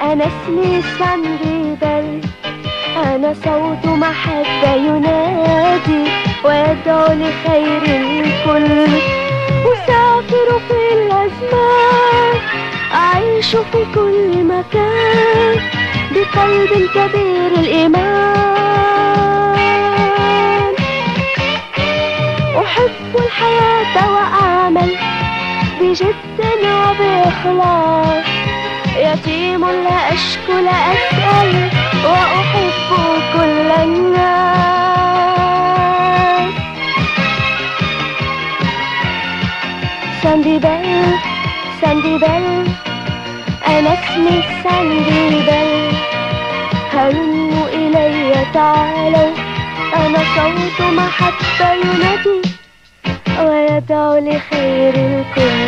أنا اسمي ساندي بل أنا صوت محبة ينادي. ويدعو لخير الكل. أسافر في الأزمان. أعيش في كل مكان. بقلب كبير الإيمان. أحب الحياة وأعمل بجد وبإخلاص. يتيم لا أشكو لا أسأل وأحب كل الناس. ساندي بل ساندي بل أنا اسمي ساندي بل هلموا إلي تعالوا أنا صوت محبة ينادي. ويدعو لخير الكل.